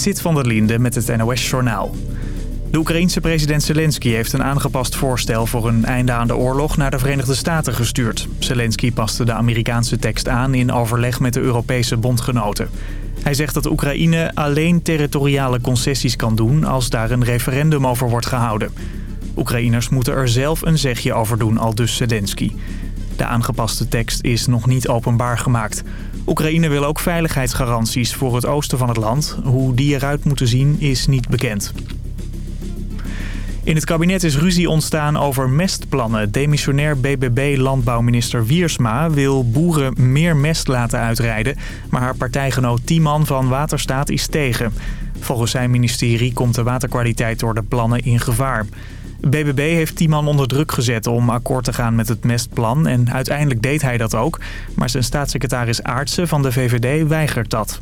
Zit van der Linde met het NOS-journaal. De Oekraïense president Zelensky heeft een aangepast voorstel voor een einde aan de oorlog naar de Verenigde Staten gestuurd. Zelensky paste de Amerikaanse tekst aan in overleg met de Europese bondgenoten. Hij zegt dat Oekraïne alleen territoriale concessies kan doen als daar een referendum over wordt gehouden. Oekraïners moeten er zelf een zegje over doen, al dus Zelensky. De aangepaste tekst is nog niet openbaar gemaakt. Oekraïne wil ook veiligheidsgaranties voor het oosten van het land. Hoe die eruit moeten zien is niet bekend. In het kabinet is ruzie ontstaan over mestplannen. Demissionair BBB-landbouwminister Wiersma wil boeren meer mest laten uitrijden. Maar haar partijgenoot Tiemann van Waterstaat is tegen. Volgens zijn ministerie komt de waterkwaliteit door de plannen in gevaar. BBB heeft Tiemann onder druk gezet om akkoord te gaan met het mestplan. En uiteindelijk deed hij dat ook. Maar zijn staatssecretaris Aartsen van de VVD weigert dat.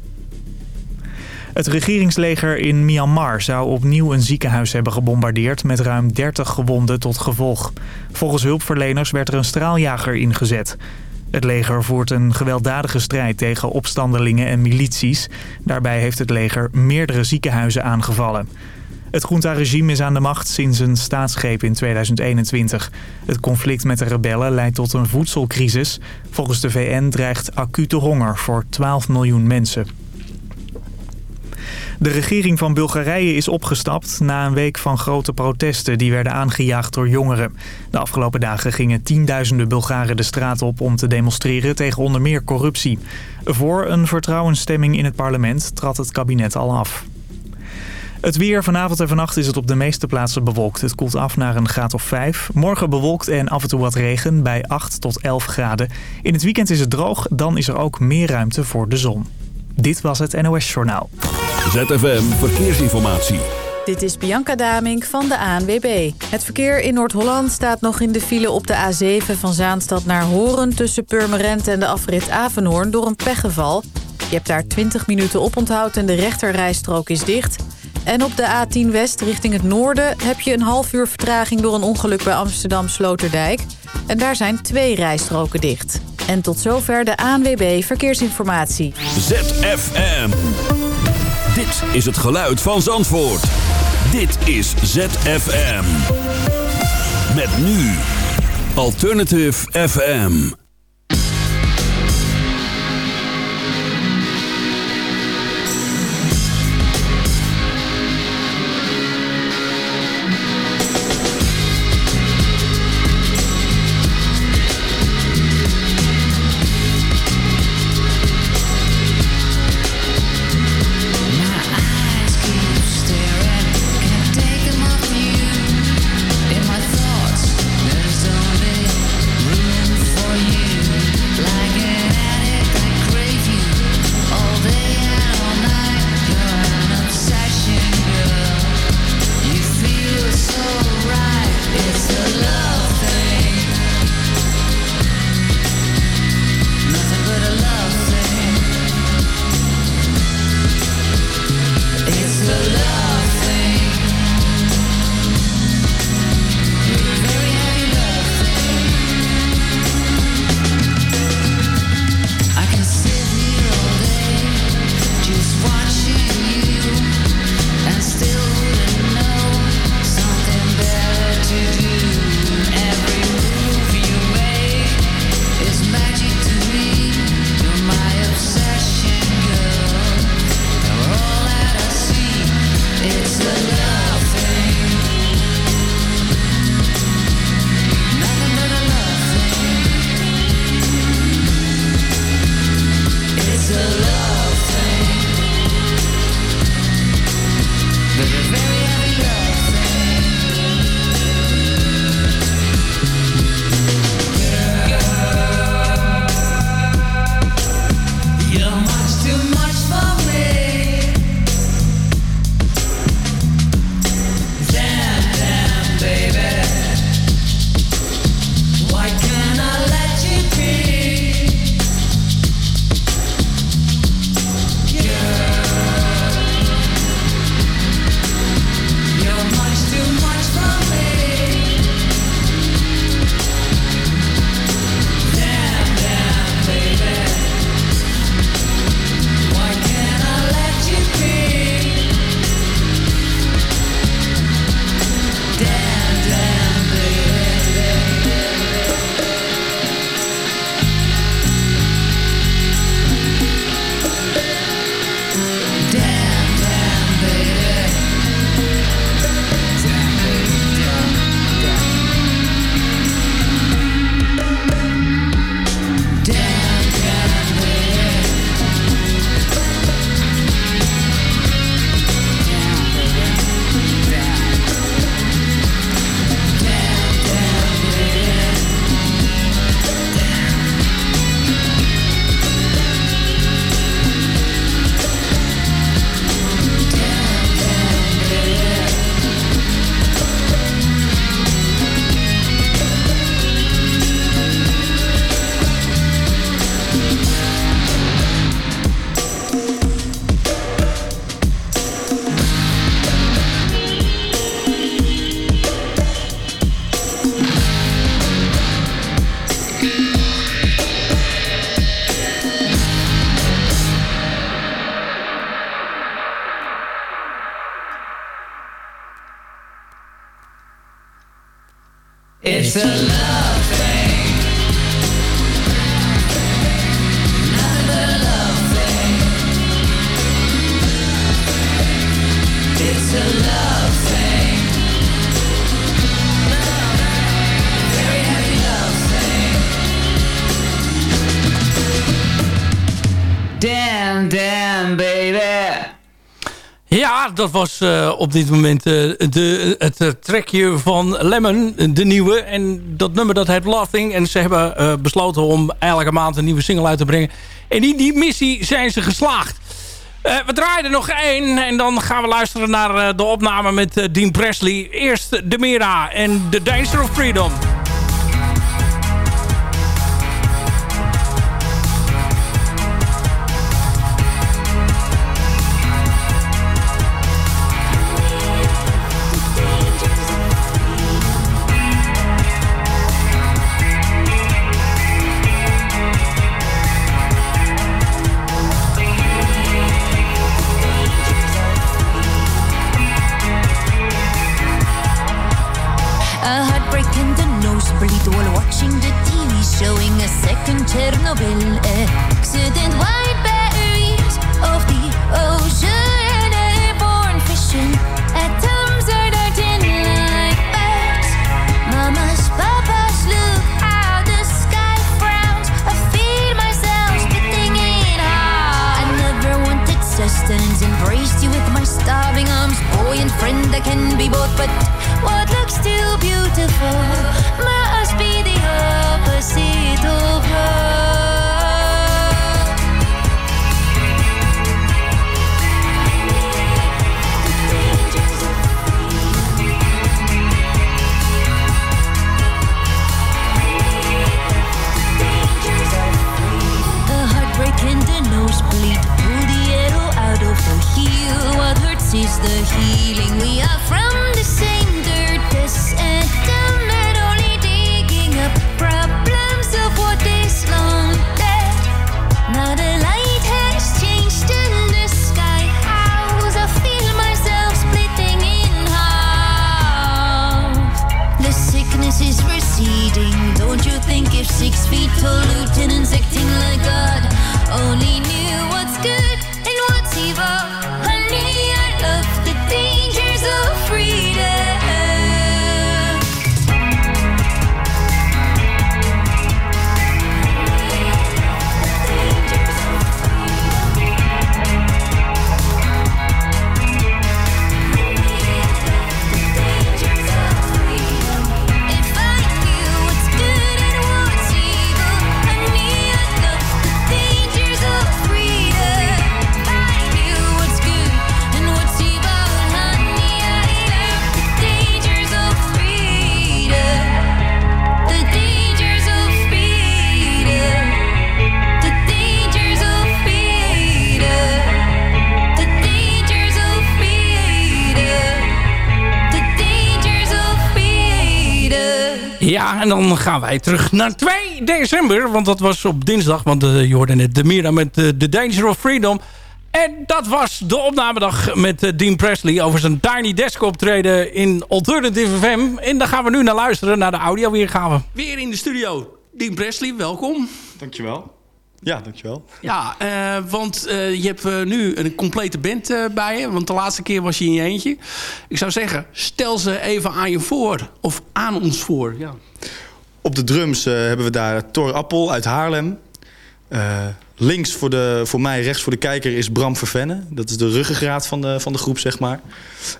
Het regeringsleger in Myanmar zou opnieuw een ziekenhuis hebben gebombardeerd met ruim 30 gewonden tot gevolg. Volgens hulpverleners werd er een straaljager ingezet. Het leger voert een gewelddadige strijd tegen opstandelingen en milities. Daarbij heeft het leger meerdere ziekenhuizen aangevallen. Het junta-regime is aan de macht sinds een staatsgreep in 2021. Het conflict met de rebellen leidt tot een voedselcrisis. Volgens de VN dreigt acute honger voor 12 miljoen mensen. De regering van Bulgarije is opgestapt na een week van grote protesten die werden aangejaagd door jongeren. De afgelopen dagen gingen tienduizenden Bulgaren de straat op om te demonstreren tegen onder meer corruptie. Voor een vertrouwensstemming in het parlement trad het kabinet al af. Het weer vanavond en vannacht is het op de meeste plaatsen bewolkt. Het koelt af naar een graad of 5. Morgen bewolkt en af en toe wat regen bij 8 tot 11 graden. In het weekend is het droog, dan is er ook meer ruimte voor de zon. Dit was het NOS Journaal. ZFM Verkeersinformatie. Dit is Bianca Damink van de ANWB. Het verkeer in Noord-Holland staat nog in de file op de A7 van Zaanstad naar Horen... tussen Purmerend en de afrit Avenhoorn door een pechgeval. Je hebt daar 20 minuten op onthoud en de rechterrijstrook is dicht... En op de A10 West richting het noorden heb je een half uur vertraging door een ongeluk bij Amsterdam Sloterdijk. En daar zijn twee rijstroken dicht. En tot zover de ANWB Verkeersinformatie. ZFM. Dit is het geluid van Zandvoort. Dit is ZFM. Met nu Alternative FM. Dat was uh, op dit moment uh, de, het uh, trekje van Lemon, de nieuwe. En dat nummer dat heet Laughing. En ze hebben besloten om elke maand een nieuwe single uit te brengen. En in die missie zijn ze geslaagd. we draaien er nog één en dan gaan we luisteren naar de opname met Dean Presley. Eerst de Mira en The Danger of Freedom. Chernobyl accident. White berries of the ocean airborne fishing atoms are darting like birds mamas papas look how the sky frowns. I feel myself spitting in half I never wanted sustenance. Embraced you with my starving arms. Boy and friend I can be both but what looks too beautiful? Must is the healing. We are from Don't you think if six feet tall lieutenants acting like God only knew what's good en dan gaan wij terug naar 2 december. Want dat was op dinsdag. Want uh, je hoorde net de Mira met uh, The Danger of Freedom. En dat was de opnamedag met uh, Dean Presley... over zijn Tiny Desk optreden in Alternative FM. En daar gaan we nu naar luisteren, naar de audio-weergave. Weer in de studio. Dean Presley, welkom. Dankjewel. Ja, dankjewel. Ja, uh, want uh, je hebt uh, nu een complete band bij je. Want de laatste keer was je in je eentje. Ik zou zeggen, stel ze even aan je voor. Of aan ons voor, ja. Op de drums hebben we daar Thor Appel uit Haarlem. links voor, de, voor mij, rechts voor de kijker is Bram Vervenne. Dat is de ruggengraat van de, van de groep, zeg maar.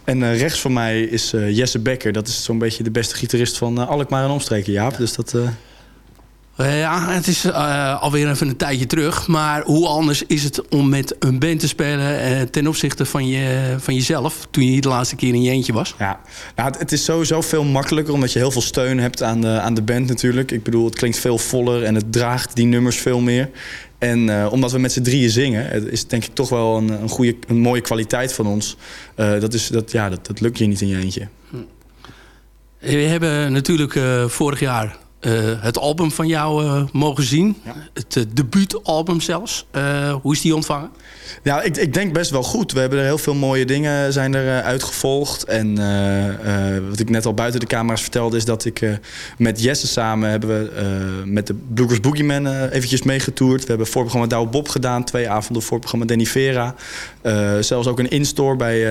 En rechts voor mij is Jesse Becker. Dat is zo'n beetje de beste gitarist van Alkmaar en omstreken, Jaap. Dus dat... Uh, ja, het is uh, alweer even een tijdje terug. Maar hoe anders is het om met een band te spelen... Uh, ten opzichte van, je, van jezelf... toen je de laatste keer in je eentje was? Ja, nou, het, het, is sowieso veel makkelijker... omdat je heel veel steun hebt aan de, aan de band natuurlijk. Ik bedoel, het klinkt veel voller en het draagt die nummers veel meer. En omdat we met z'n drieën zingen... het is denk ik toch wel een, een, goede, een mooie kwaliteit van ons. dat, is, dat, ja, dat, dat lukt je niet in je eentje. Hm. We hebben natuurlijk vorig jaar eh, het album van jou eh, mogen zien. Ja. Het eh, debuutalbum zelfs. Hoe is die ontvangen? Ja, ik, ik denk best wel goed. We hebben er heel veel mooie dingen zijn er uitgevolgd. En wat ik net al buiten de camera's vertelde... is dat ik met Jesse samen hebben we met de Bluegrass Boogeyman eventjes meegetoerd. We hebben voorprogramma Douwe Bob gedaan. Twee avonden voorprogramma Danny Vera. zelfs ook een in-store bij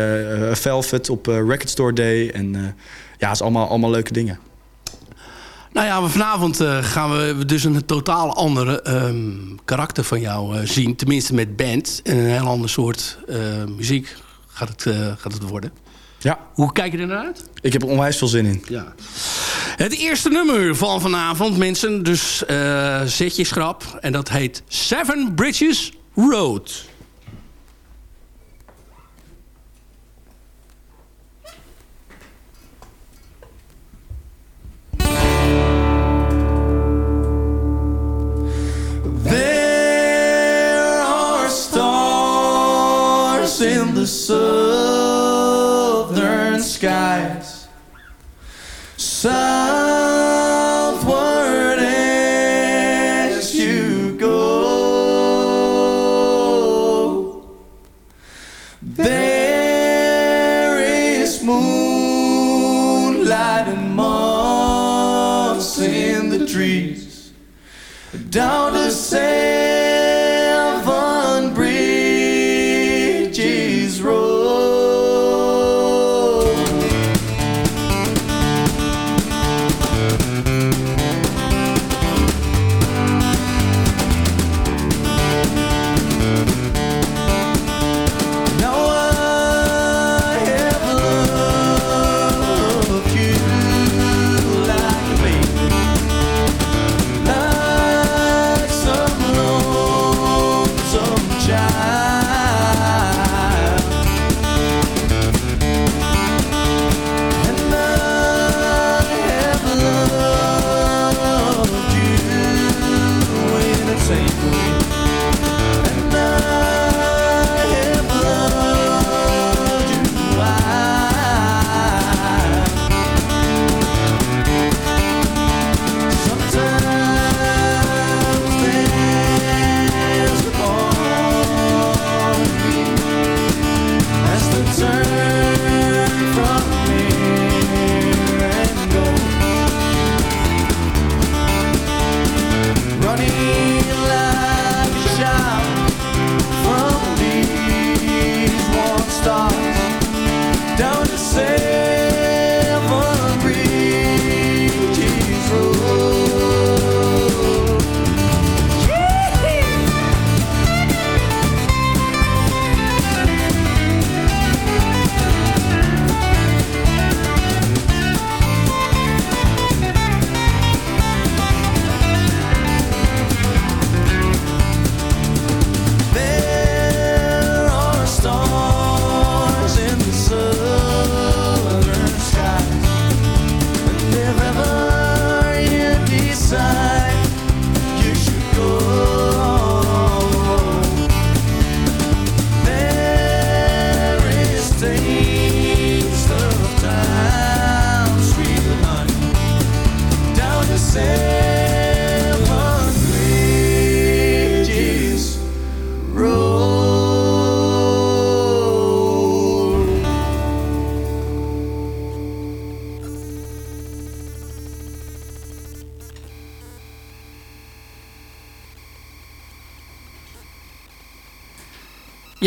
Velvet op Record Store Day. En ja, het is allemaal, allemaal leuke dingen. Nou ja, vanavond uh, gaan we dus een totaal andere um, karakter van jou uh, zien. Tenminste met band. En een heel ander soort uh, muziek gaat het, gaat het worden. Ja. Hoe kijk je er naar uit? Ik heb er onwijs veel zin in. Ja. Het eerste nummer van vanavond, mensen. Dus zet je schrap. En dat heet Seven Bridges Road. Southern skies. Southward as you go. There is moonlight and moss in the trees. Down to seven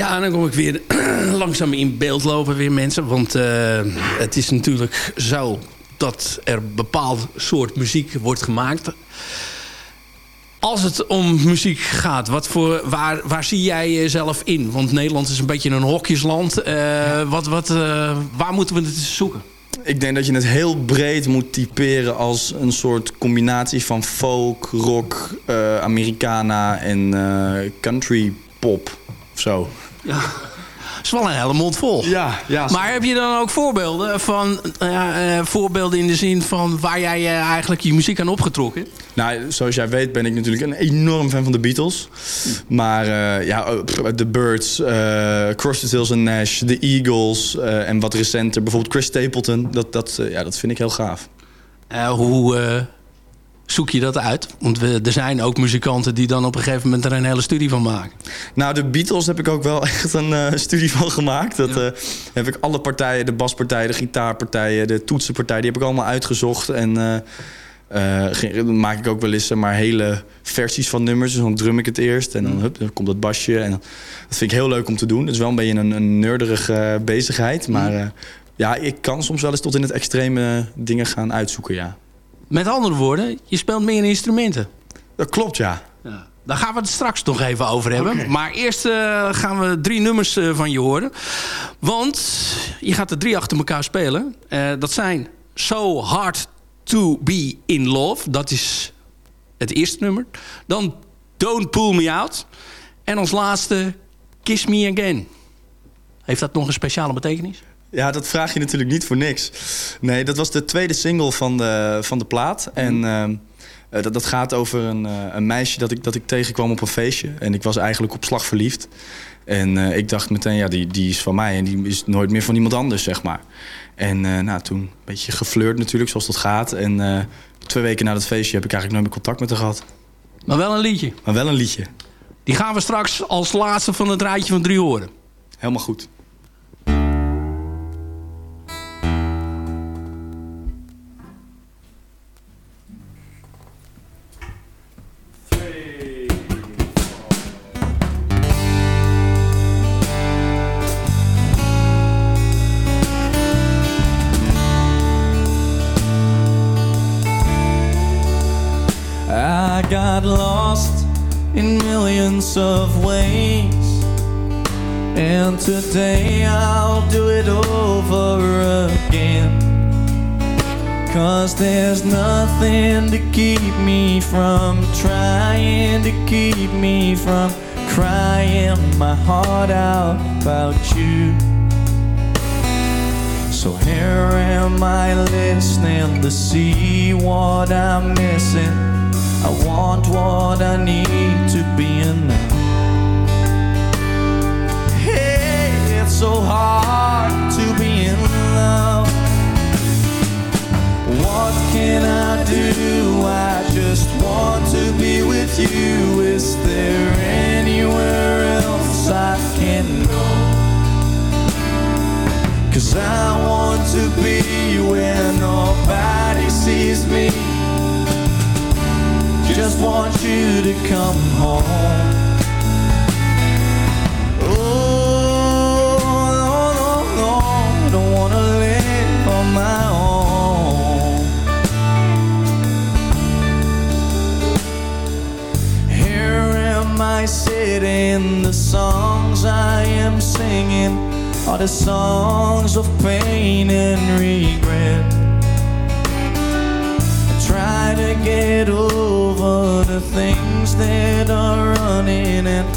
Ja, dan kom ik weer langzaam in beeld lopen weer mensen. Want uh, het is natuurlijk zo dat er bepaald soort muziek wordt gemaakt. Als het om muziek gaat, wat voor, waar, waar zie jij jezelf in? Want Nederland is een beetje een hokjesland. Uh, wat, wat, uh, waar moeten we het zoeken? Ik denk dat je het heel breed moet typeren als een soort combinatie van folk, rock, Americana en country pop of zo. Ja. Dat is wel een hele mond vol. Ja, ja. Maar heb je dan ook voorbeelden van uh, voorbeelden in de zin van waar jij uh, eigenlijk je muziek aan opgetrokken? Nou, zoals jij weet ben ik natuurlijk een enorm fan van de Beatles. Maar uh, ja, de Birds, Crosby, Stills en Nash, de Eagles en wat recenter bijvoorbeeld Chris Stapleton. Dat, dat, ja, dat vind ik heel gaaf. hoe zoek je dat uit? Want we, er zijn ook muzikanten die dan op een gegeven moment er een hele studie van maken. Nou, de Beatles heb ik ook wel echt een eh, studie van gemaakt. Dat eh, heb ik alle partijen, de baspartijen, de gitaarpartijen, de toetsenpartijen, die heb ik allemaal uitgezocht. En ging- dan maak ik ook wel eens maar hele versies van nummers. Dus dan drum ik het eerst en dan, hup, dan komt dat basje. En dat vind ik heel leuk om te doen. Het is wel een beetje een, een bezigheid. Maar eh, ja, ik kan soms wel eens tot in het extreme dingen gaan uitzoeken, ja. Met andere woorden, je speelt meer instrumenten. Dat klopt, ja. Ja. Daar gaan we het straks nog even over hebben. Maar eerst eh, gaan we drie nummers eh, van je horen. Want je gaat er drie achter elkaar spelen. Eh, dat zijn So Hard To Be In Love. Dat is het eerste nummer. Dan Don't Pull Me Out. En als laatste Kiss Me Again. Heeft dat nog een speciale betekenis? Ja, dat vraag je natuurlijk niet voor niks. Nee, dat was de tweede single van de, van de plaat. En ehm, eh, dat, dat gaat over een, eh, een meisje dat ik, dat ik tegenkwam op een feestje. En ik was eigenlijk op slag verliefd. En eh, ik dacht meteen, ja, die, die is van mij en die is nooit meer van iemand anders, zeg maar. En nou, toen een beetje geflirt natuurlijk, zoals dat gaat. En twee weken na dat feestje heb ik eigenlijk nooit meer contact met haar gehad. Maar wel een liedje. Maar wel een liedje. Die gaan we straks als laatste van het rijtje van drie horen. Helemaal goed. Millions of ways. And today I'll do it over again. Cause there's nothing to keep me from trying to keep me from crying my heart out about you. So here am I listening to see what I'm missing. I want what I need to be enough. Hey, it's so hard to be in love. What can I do? I just want to be with you. Is there anywhere else I can go? Cause I want to be where nobody sees me. Just want you to come home. Oh, no, no, no, don't wanna live on my own. Here am I sitting, the songs I am singing are the songs of pain and regret. Get over the things that are running and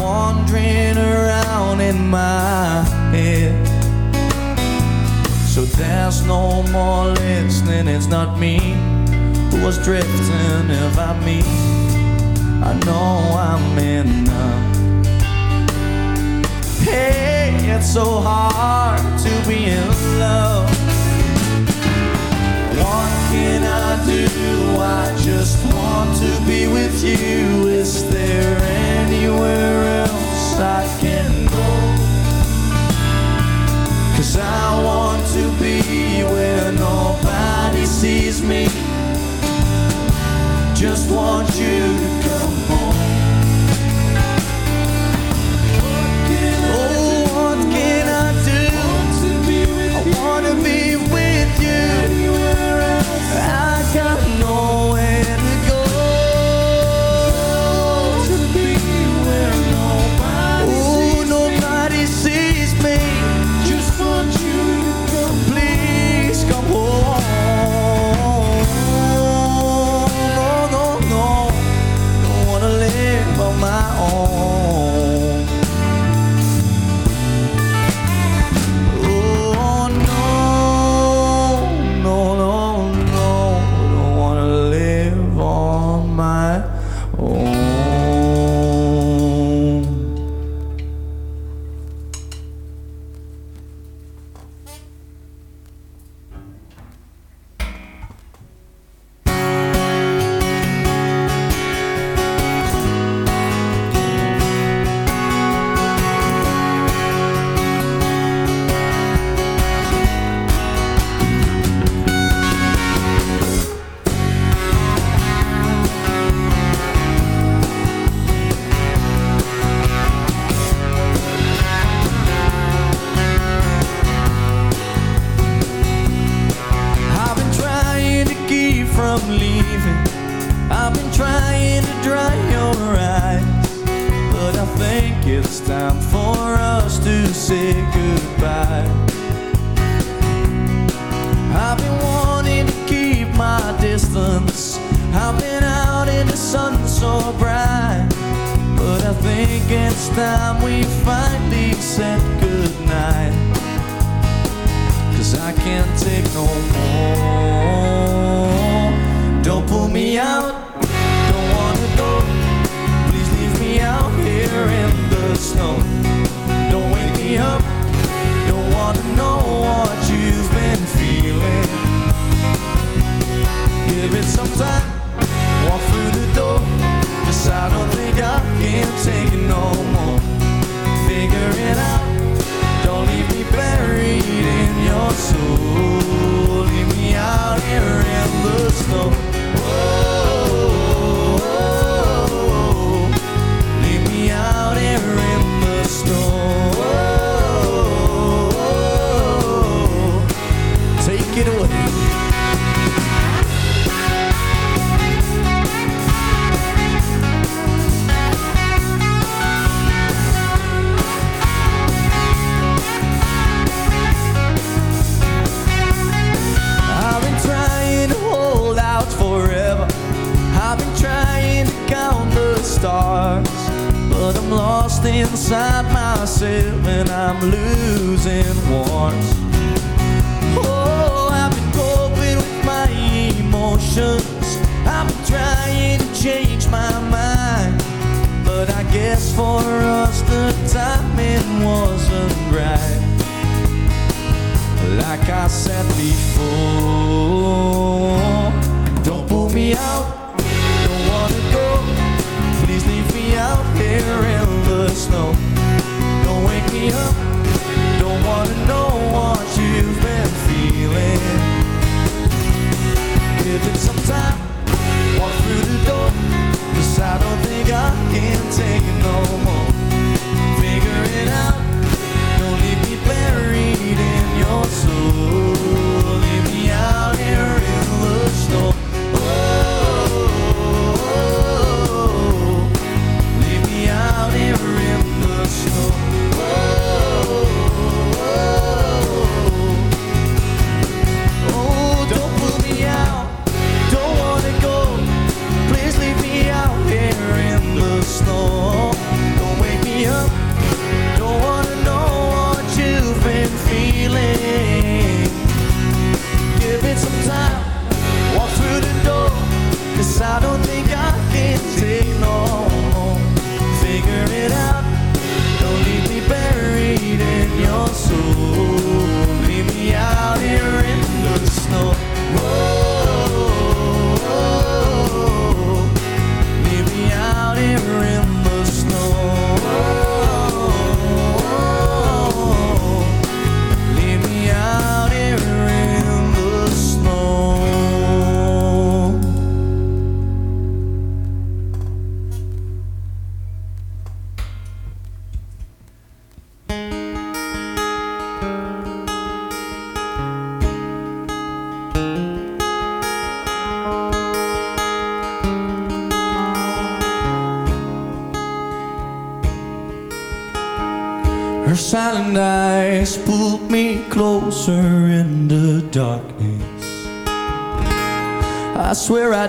wandering around in my head. So there's no more listening, it's not me who was drifting. If I me, I know I'm enough. Hey, it's so hard to be in love. What can I do? I just want to be with you. Is there anywhere else I can go? Cause I want to be where nobody sees me. Just want you to come home.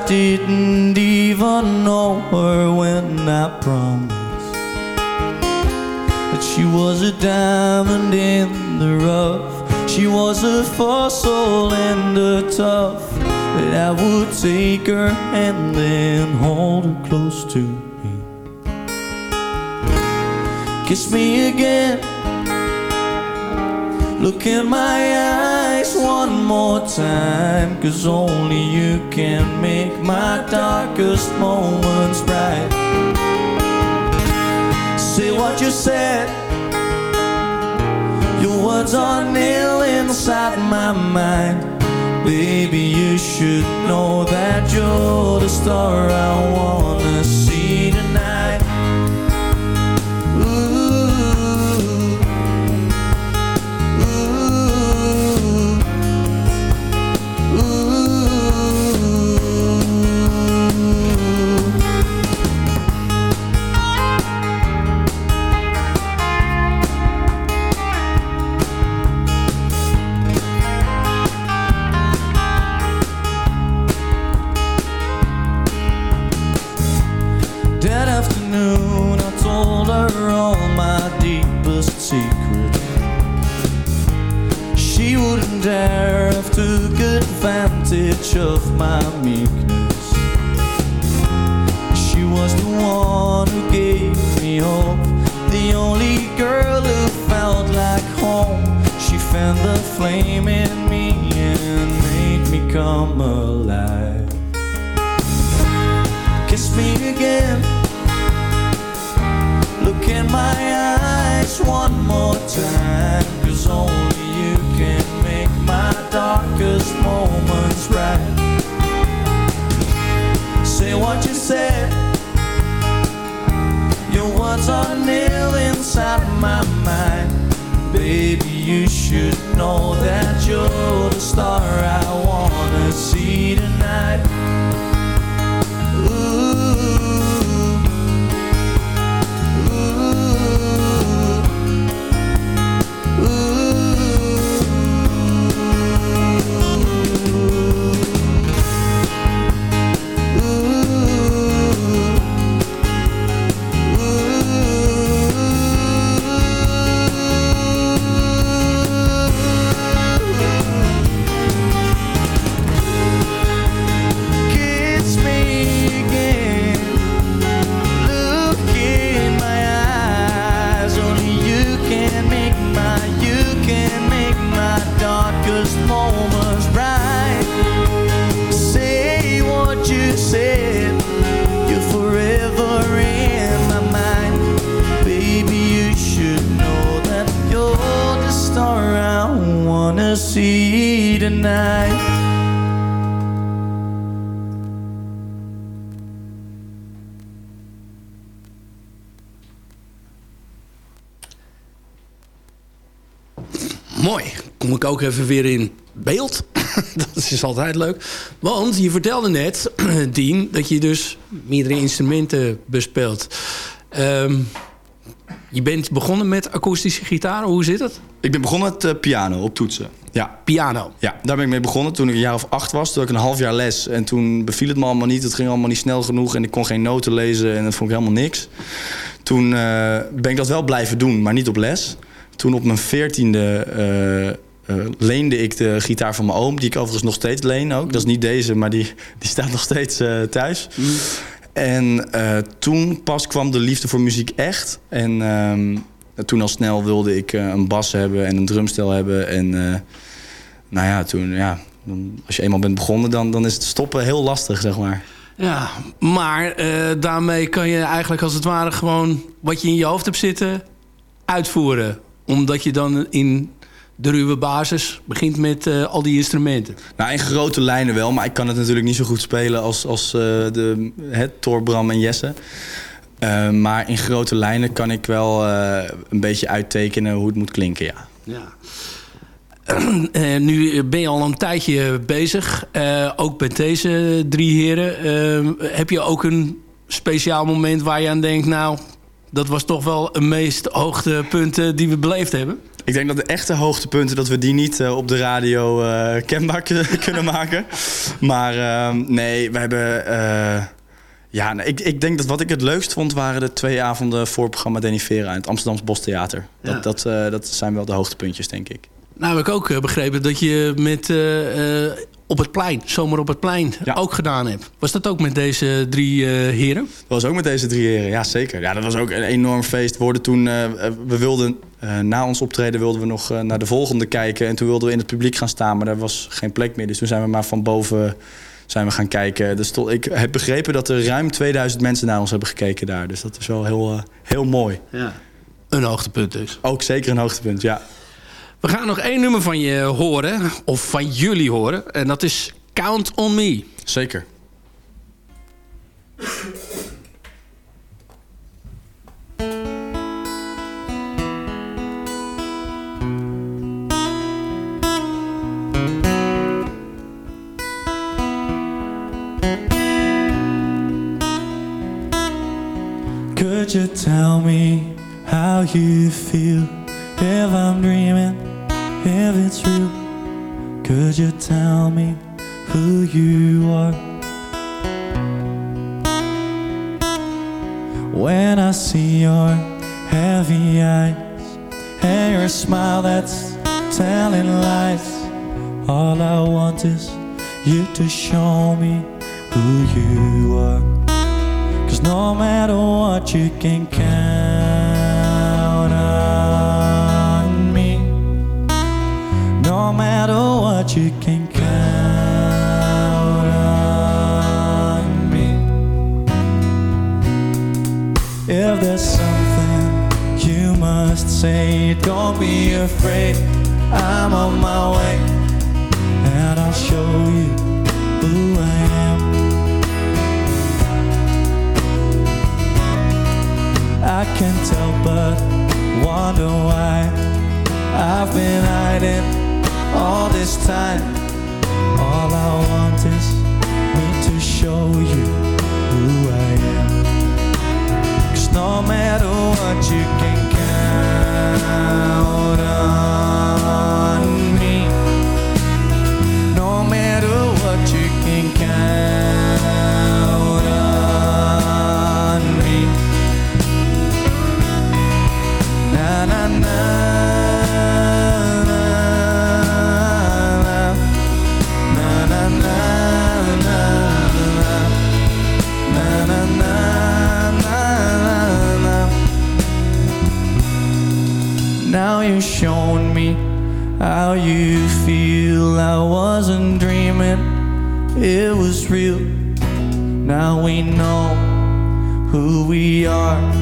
didn't even know her when I promised That she was a diamond in the rough She was a fossil and a tough. That I would take her and then hold her close to me. Kiss me again. Look in my eyes more time Cause only you can make my darkest moments bright. Say what you said. Your words are nailed inside my mind. Baby, you should know that you're the star I wanna see. Ook even weer in beeld. dat is altijd leuk. Want je vertelde net, Dien, dat je dus meerdere instrumenten bespeelt. Ehm, je bent begonnen met akoestische gitaar. Hoe zit het? Ik ben begonnen met eh, piano op toetsen. Ja. Piano. Ja, daar ben ik mee begonnen toen ik een jaar of acht was. Toen had ik een half jaar les. En toen beviel het me allemaal niet. Het ging allemaal niet snel genoeg. En ik kon geen noten lezen. En dat vond ik helemaal niks. Toen eh, ben ik dat wel blijven doen, maar niet op les. Toen op mijn veertiende eh, leende ik de gitaar van mijn oom. Die ik overigens nog steeds leen ook. Dat is niet deze, maar die, die staat nog steeds eh, thuis. En eh, toen pas kwam de liefde voor muziek echt. En ehm, toen al snel wilde ik een bas hebben en een drumstel hebben. En nou ja, toen, ja, als je eenmaal bent begonnen, dan, dan is het stoppen heel lastig, zeg maar. Ja, maar daarmee kan je eigenlijk als het ware gewoon wat je in je hoofd hebt zitten uitvoeren. Omdat je dan in de ruwe basis begint met eh, al die instrumenten. Nou, in grote lijnen wel, maar ik kan het natuurlijk niet zo goed spelen als, als eh, de, het Thor, Bram en Jesse. Eh, maar in grote lijnen kan ik wel een beetje uittekenen hoe het moet klinken, ja. Ja. Nu ben je al een tijdje bezig, ook met deze drie heren. Heb je ook een speciaal moment waar je aan denkt... nou, dat was toch wel een meest hoogtepunten die we beleefd hebben? Ik denk dat de echte hoogtepunten, dat we die niet eh, op de radio eh, kenbaar kun- kunnen maken. Maar eh, nee, we hebben... eh, ja, ik, ik denk dat wat ik het leukst vond... waren de twee avonden voor programma Denivera... in het Amsterdamse Bostheater. Ja. Dat, dat, dat zijn wel de hoogtepuntjes, denk ik. Nou heb ik ook begrepen dat je met op het plein, zomer op het plein, Ja. ook gedaan hebt. Was dat ook met deze drie eh, heren? Dat was ook met deze drie heren, ja zeker. Ja, dat was ook een enorm feest. We, worden toen, eh, we wilden, eh, na ons optreden wilden we nog eh, naar de volgende kijken. En toen wilden we in het publiek gaan staan, maar daar was geen plek meer. Dus toen zijn we maar van boven zijn we gaan kijken. Dus tot, ik heb begrepen dat er ruim 2000 mensen naar ons hebben gekeken daar. Dus dat is wel heel, eh, heel mooi. Ja. Een hoogtepunt dus. Ook zeker een hoogtepunt, ja. We gaan nog één nummer van je horen, of van jullie horen. En dat is Count On Me. Zeker. Could you tell me how you feel if I'm dreaming, if it's real? Could you tell me who you are? When I see your heavy eyes and your smile that's telling lies. All I want is you to show me who you are. Cause no matter what, you can count say, don't be afraid. I'm on my way, and I'll show you who I am. I can't tell but wonder why I've been hiding all this time. All I want is me to show you who I am. Cause no matter what you can hora. You've shown me how you feel. I wasn't dreaming, it was real. Now we know who we are.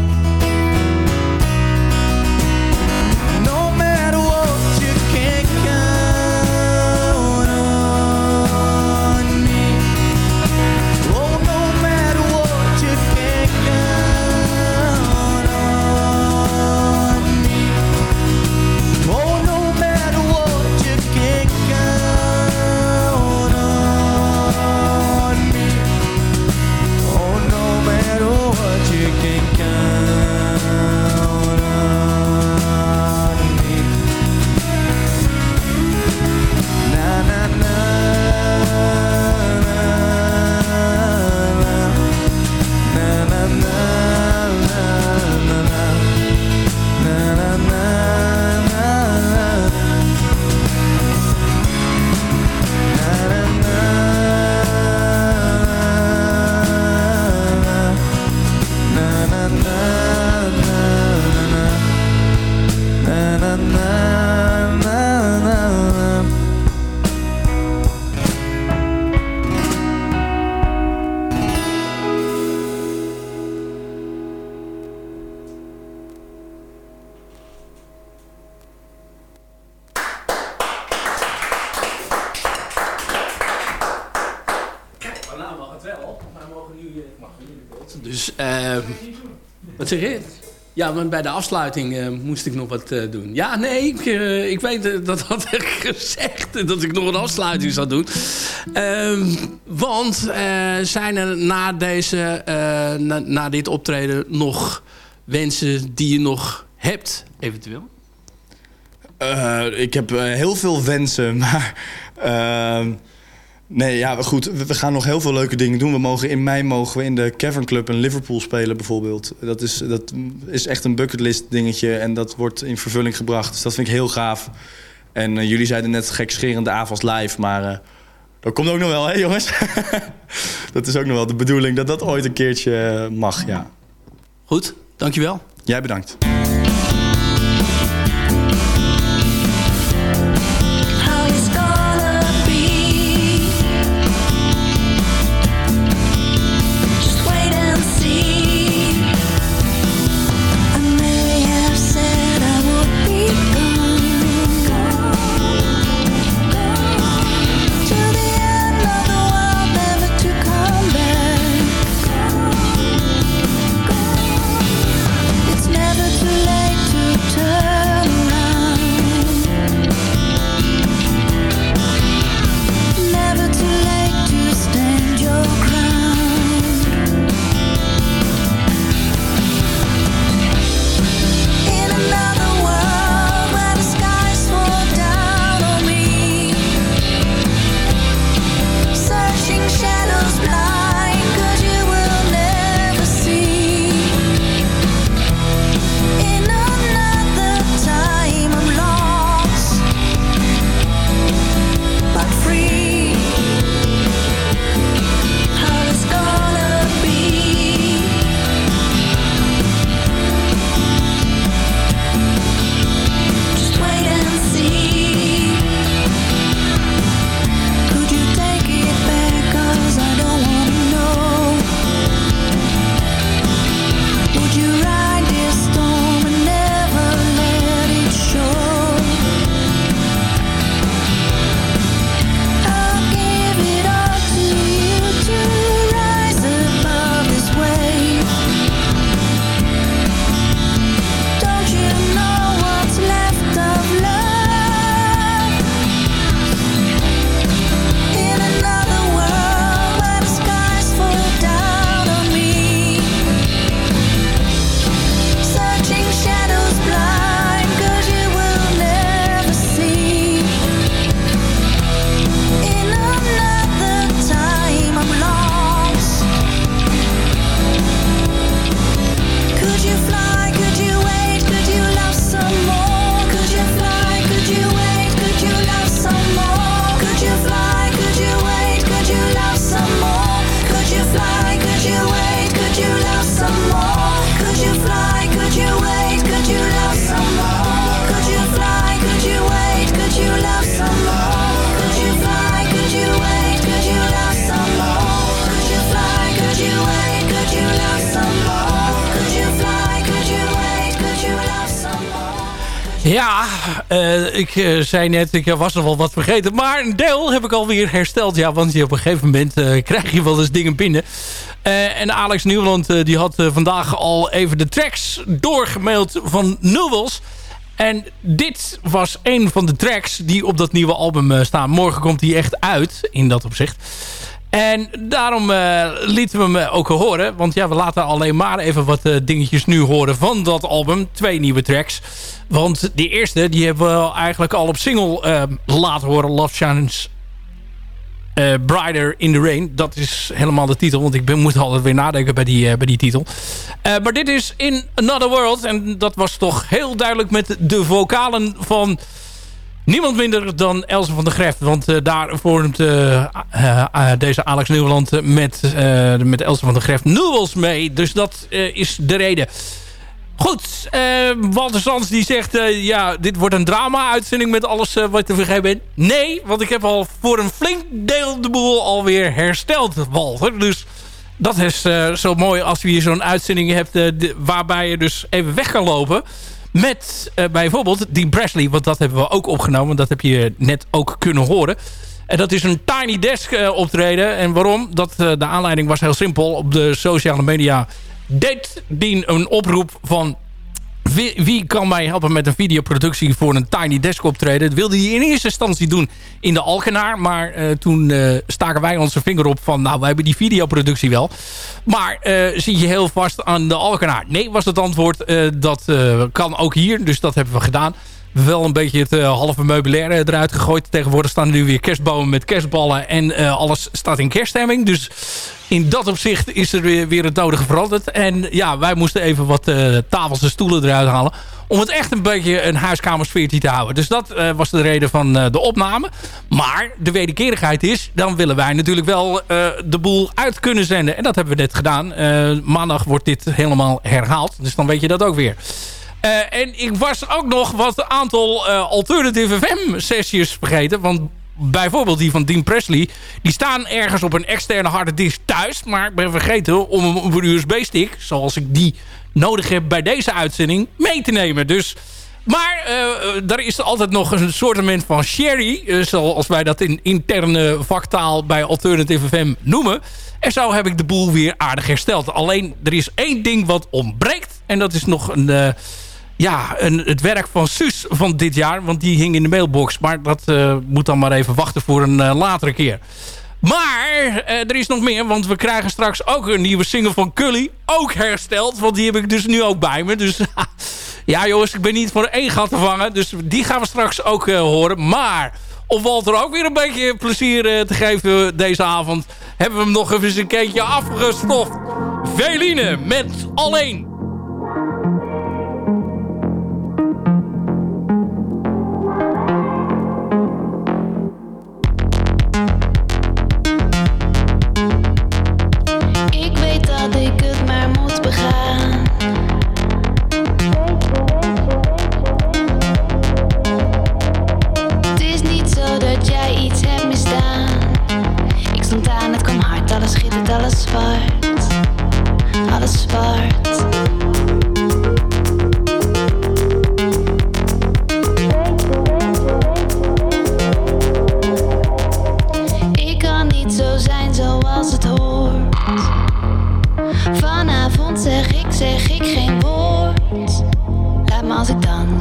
Ja, bij de afsluiting eh, moest ik nog wat eh, doen. Ja, nee, ik, eh, ik weet, dat had ik gezegd, dat ik nog een afsluiting zou doen. Ehm, want zijn er na, deze, na, dit optreden nog wensen die je nog hebt, eventueel? Ik heb heel veel wensen, maar... nee, ja, goed. We, we gaan nog heel veel leuke dingen doen. We mogen, in mei mogen we in de Cavern Club in Liverpool spelen, bijvoorbeeld. Dat is, dat is echt een bucketlist dingetje. En dat wordt in vervulling gebracht. Dus dat vind ik heel gaaf. En eh, jullie zeiden net gekscherende avonds live, maar... eh, dat komt ook nog wel, hè jongens? dat is ook nog wel de bedoeling dat dat ooit een keertje eh, mag, ja. Goed, dankjewel. Jij bedankt. Ik eh, zei net, ik was nog wel wat vergeten. Maar een deel heb ik alweer hersteld. Ja, want je op een gegeven moment eh, krijg je wel eens dingen binnen. Eh, en Alex Nieuwland die had vandaag al even de tracks doorgemaild van Newells. En dit was een van de tracks die op dat nieuwe album staan. Morgen komt die echt uit, in dat opzicht. En daarom eh, lieten we hem eh, ook horen. Want ja, we laten alleen maar even wat eh, dingetjes nu horen van dat album. Twee nieuwe tracks. Want die eerste, die hebben we eigenlijk al op single eh, laten horen. Love Shines Brighter in the Rain. Dat is helemaal de titel. Want ik moet altijd weer nadenken bij die, bij die titel. Maar dit is In Another World. En dat was toch heel duidelijk met de vocalen van... Niemand minder dan Else van der Greft. Want eh, daar vormt eh, eh, deze Alex Nieuwland met, met van der Greft Newells mee. Dus dat is de reden. Goed, Walter Sands die zegt... ja, dit wordt een drama-uitzending met alles wat te vergeten bent. Nee, want ik heb al voor een flink deel de boel alweer hersteld, Walter. Dus dat is zo mooi als je hier zo'n uitzending hebt... waarbij je dus even weg kan lopen... Met eh, bijvoorbeeld Dean Presley, want dat hebben we ook opgenomen. Dat heb je net ook kunnen horen. En dat is een Tiny Desk eh, optreden. En waarom? Dat, eh, de aanleiding was heel simpel. Op de sociale media deed Dean een oproep van... Wie, wie kan mij helpen met een videoproductie voor een Tiny Desk optreden? Dat wilde hij in eerste instantie doen in de Alkenaar. Maar eh, toen eh, staken wij onze vinger op van... nou, wij hebben die videoproductie wel. Maar eh zie je heel vast aan de Alkenaar? Nee, was het antwoord. dat kan ook hier, dus dat hebben we gedaan. Wel een beetje het eh, halve meubilair eh, eruit gegooid. Tegenwoordig staan er nu weer kerstbomen met kerstballen. En eh, alles staat in kerststemming. Dus in dat opzicht is er weer, weer het nodige veranderd. En ja, wij moesten even wat tafels en stoelen eruit halen. Om het echt een beetje een huiskamersfeertje te houden. Dus dat was de reden van de opname. Maar de wederkerigheid is... dan willen wij natuurlijk wel de boel uit kunnen zenden. En dat hebben we net gedaan. Maandag wordt dit helemaal herhaald. Dus dan weet je dat ook weer. Eh, en ik was ook nog wat aantal eh, Alternative FM sessies vergeten. Want bijvoorbeeld die van Dean Presley... die staan ergens op een externe harde disk thuis. Maar ik ben vergeten om hem op een USB-stick... zoals ik die nodig heb bij deze uitzending... mee te nemen. Dus... Maar eh, daar is altijd nog een soortement van sherry. zoals wij dat in interne vaktaal bij Alternative FM noemen. En zo heb ik de boel weer aardig hersteld. Alleen, er is één ding wat ontbreekt. En dat is nog een... ja, een, het werk van Suus van dit jaar. Want die hing in de mailbox. Maar dat eh, moet dan maar even wachten voor een eh, latere keer. Maar eh, er is nog meer. Want we krijgen straks ook een nieuwe single van Cully. Ook hersteld. Want die heb ik dus nu ook bij me. Dus ja jongens, ik ben niet voor één gat te vangen. Dus die gaan we straks ook horen. Maar om Walter ook weer een beetje plezier te geven deze avond... hebben we hem nog even een keertje afgestoft. Veline met Alleen.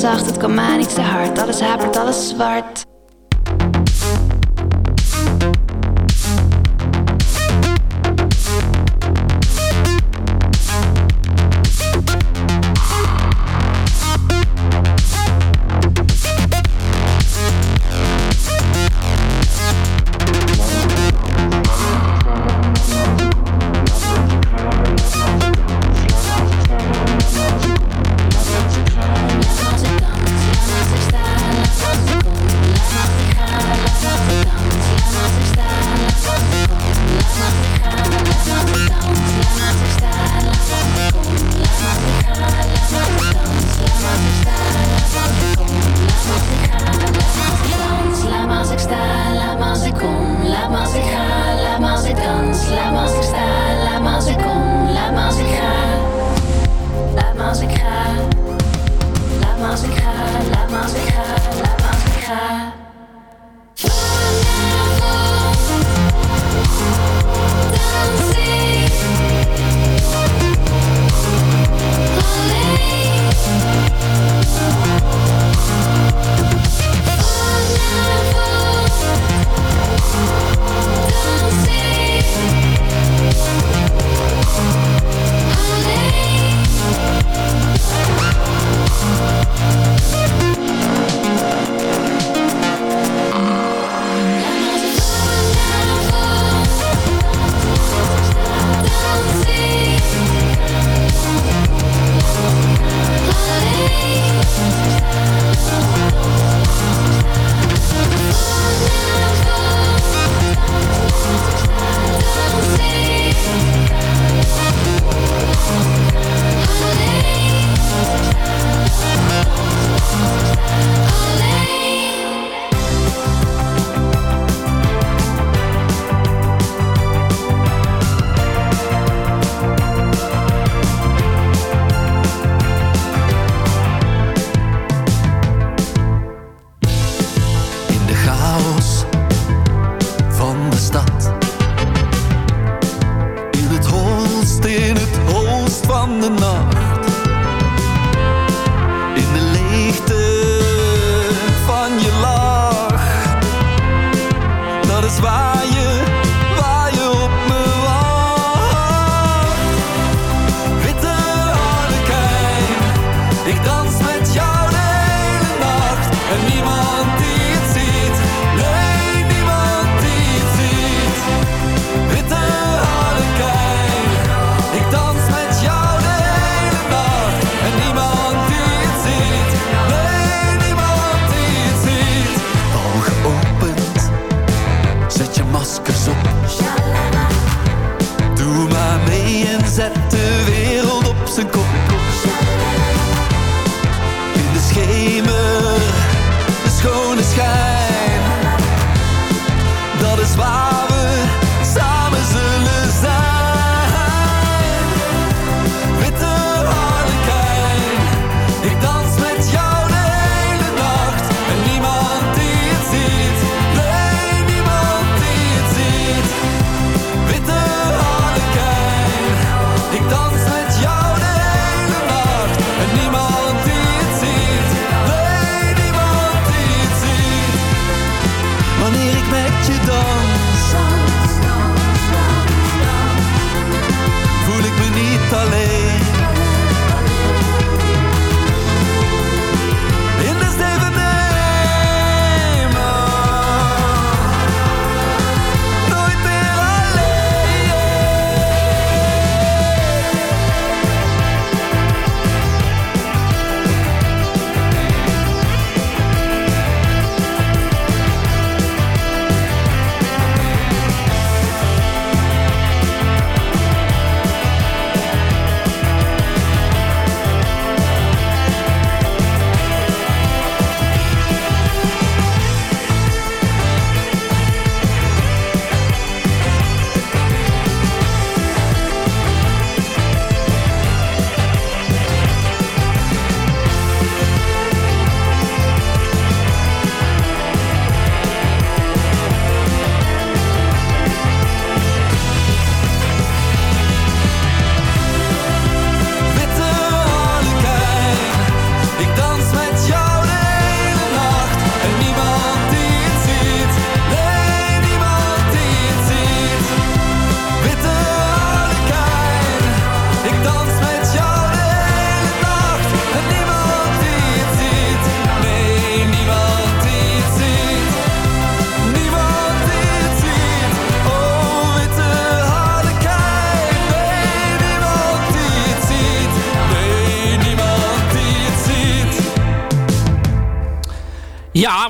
Zag het kan maar niet te hard. Alles hapert, alles zwart. risk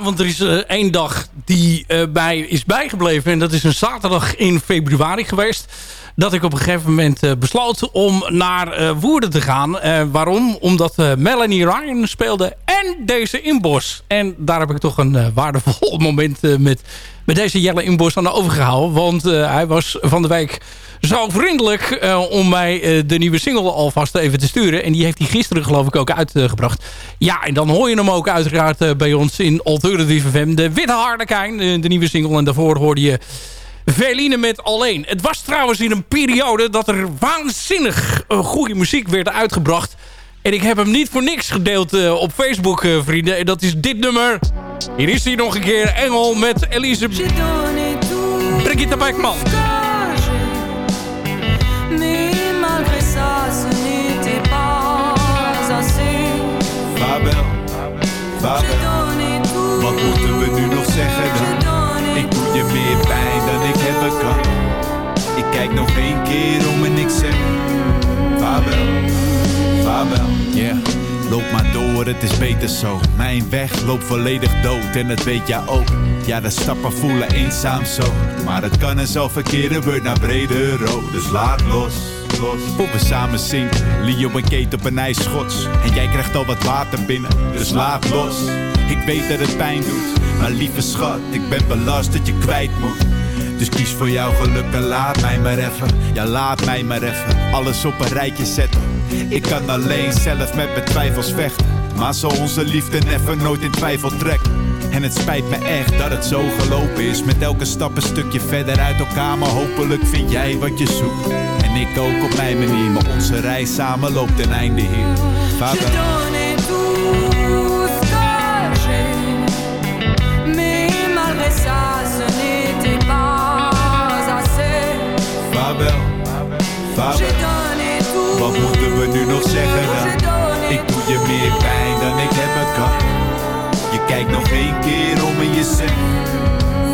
want er is eh, één dag die eh, bij is bijgebleven. En dat is een zaterdag in februari geweest. Dat ik op een gegeven moment eh, besloot om naar Woerden te gaan. Waarom? Omdat Melanie Ryan speelde en deze Inbos. En daar heb ik toch een waardevol moment met, met deze Jelle Inbos aan overgehouden. Want hij was van de week zo vriendelijk eh, om mij eh, de nieuwe single alvast even te sturen. En die heeft hij gisteren geloof ik ook uitgebracht. Ja, en dan hoor je hem ook uiteraard eh, bij ons in Alternative FM. De Witte Harlekijn, de, nieuwe single. En daarvoor hoorde je Veline met Alleen. Het was trouwens in een periode dat er waanzinnig goede muziek werd uitgebracht. En ik heb hem niet voor niks gedeeld op Facebook, vrienden. En dat is dit nummer. Hier is hij nog een keer. Engel met Elise Brigitte Beckman. Het is beter zo. Mijn weg loopt volledig dood en dat weet jij ook. Ja, de stappen voelen eenzaam zo. Maar het kan en zal verkeren, wordt naar brede rood Dus laat los, Voor we samen zinken, Leo en Kate op een ijsschots En jij krijgt al wat water binnen, dus laat los. Ik weet dat het pijn doet, maar lieve schat Ik ben belast dat je kwijt moet. Dus kies voor jouw geluk en laat mij maar even. Ja, laat mij maar even. Alles op een rijtje zetten. Ik kan alleen zelf met mijn twijfels vechten. Maar zo onze liefde never nooit in twijfel trekt. En het spijt me echt dat het zo gelopen is. Met elke stap een stukje verder uit elkaar. Maar hopelijk vind jij wat je zoekt. En ik ook op mijn manier. Maar onze reis samen loopt ten einde hier. J'ai Vaarwel. Wat moeten we nu nog zeggen dan? Ik doe je meer pijn dan ik hebben kan. Je kijkt nog één keer om en je zegt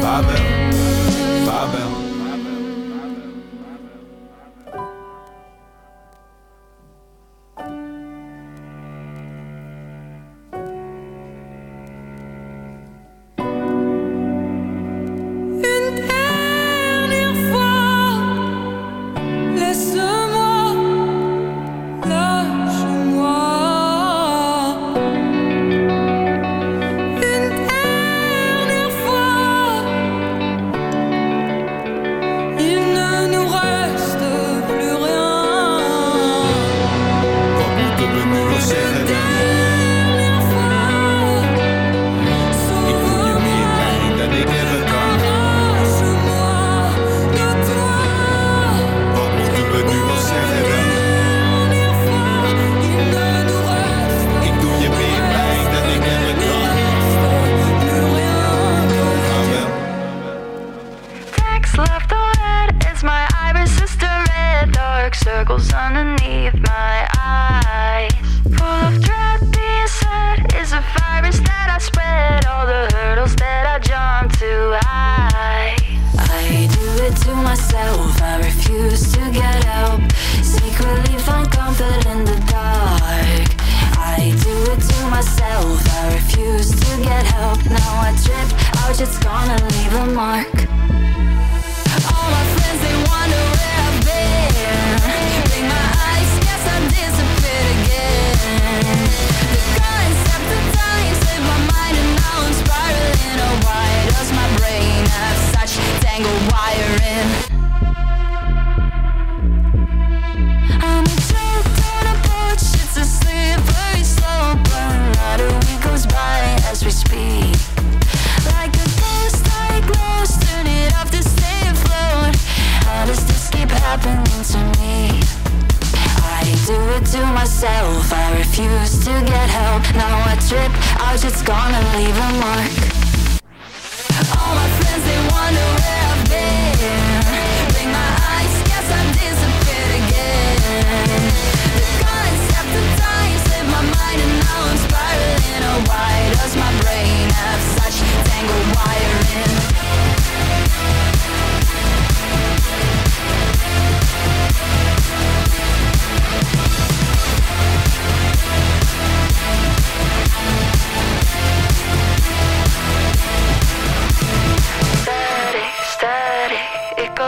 vaarwel.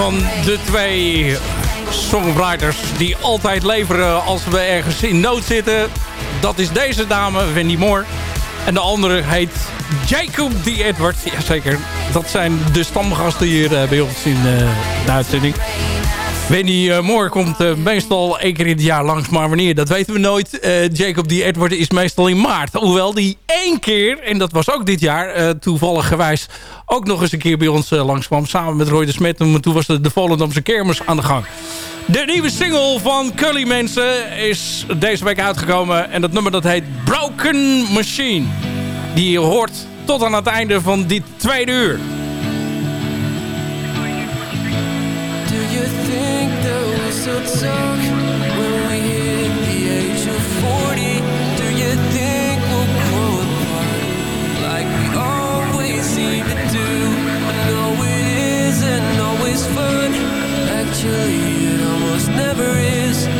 Van de twee songwriters die altijd leveren als we ergens in nood zitten. Dat is deze dame, Wendy Moore. En de andere heet Jacob D. Edward. Jazeker, dat zijn de stamgasten hier eh, bij ons in eh, de uitzending. Wendy eh, Moore komt eh, meestal één keer in het jaar langs, maar wanneer, dat weten we nooit. Eh, Jacob D. Edward is meestal in maart. Hoewel die één keer, en dat was ook dit jaar, toevallig gewijs... ook nog eens een keer bij ons eh, langskwam, samen met Roy de Smet. En toen was de, de Volendamse kermis aan de gang. De nieuwe single van Cully Mensen is deze week uitgekomen. En dat nummer dat heet Broken Machine. Die hoort tot aan het einde van dit tweede uur. Actually, it almost never is.